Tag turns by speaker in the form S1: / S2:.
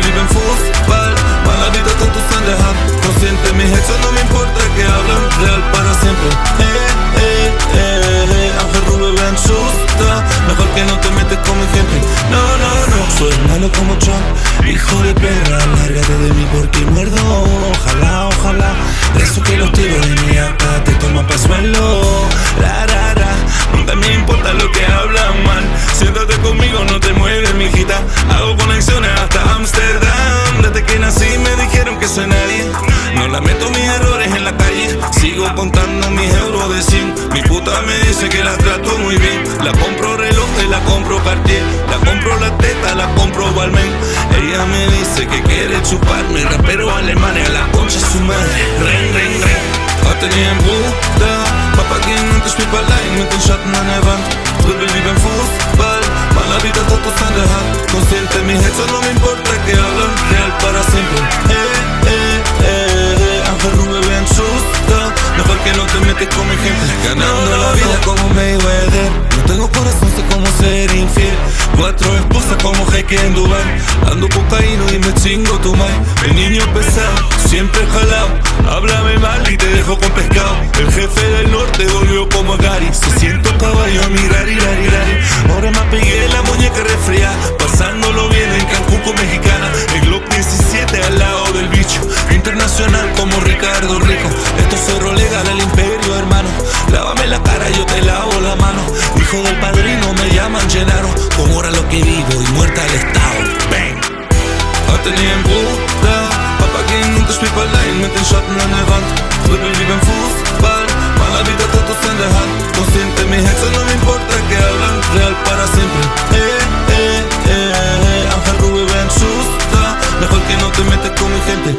S1: vive en fútbol Mala vida, todos en the hand. Consciente, mis exes no me importa que hablan Real para siempre Mejor que no te metes con mi gente No, no, no Soy como Trump Hijo de perra, lárgate de mí porque muerdo. Ojalá, ojalá. Eso que los tiros de mi acá te toman pa' suelo mis euros de 100 Mi puta me dice que la trato muy bien. La compro reloj, la compro Cartier. La compro la teta, la compro Balmain Ella me dice que quiere chuparme. Rapero alemán a la concha su madre. Ren, ren, ren. Atelier en Buda Papa ging und ich blieb allein mit den Schatten an der Wand Dribbel wie beim Fußball Mala vida todos en der Hand Consciente mi hecho no me importa con mi gente. Ganando la vida como Mayweather. No tengo corazón, sé cómo ser infiel. Cuatro esposas como jeque en Dubai Ando cocaíno y me chingo tu mai El niño pesado, siempre jalado. Háblame mal y te dejo con pescado. El jefe del norte volvió como Gary. Se Gennaro Con hora lo que vivo y muerta al estado. Bang. En Buda Papa ging und ich blieb allein mit den Schatten an der Wand Dribbel wie beim Fußball Mala vida todos en der Hand Consciente mi hexa no me importa que hablan Real para siempre. Eh, eh, eh, eh Ángel ven susta. Mejor que no te metes con mi gente